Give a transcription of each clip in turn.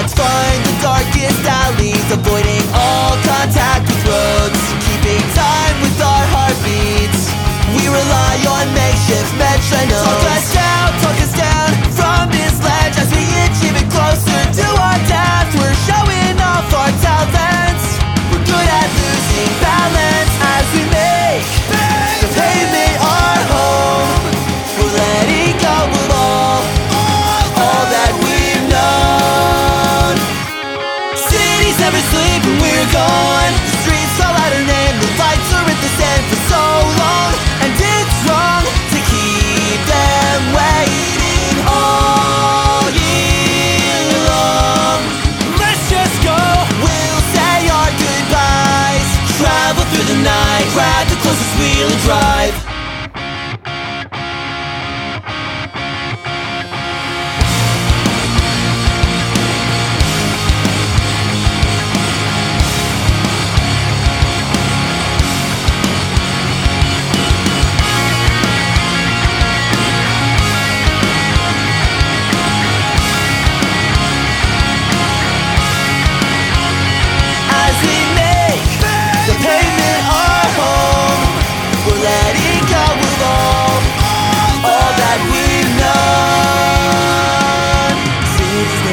Let's find the darkest alleys, avoiding all contact.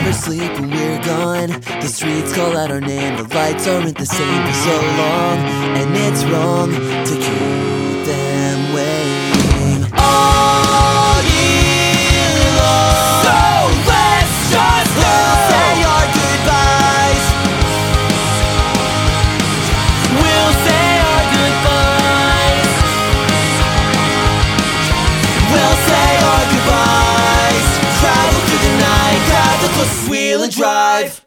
Never sleep when we're gone. The streets call out our name, the lights aren't the same for so long, and it's wrong wheel and drive.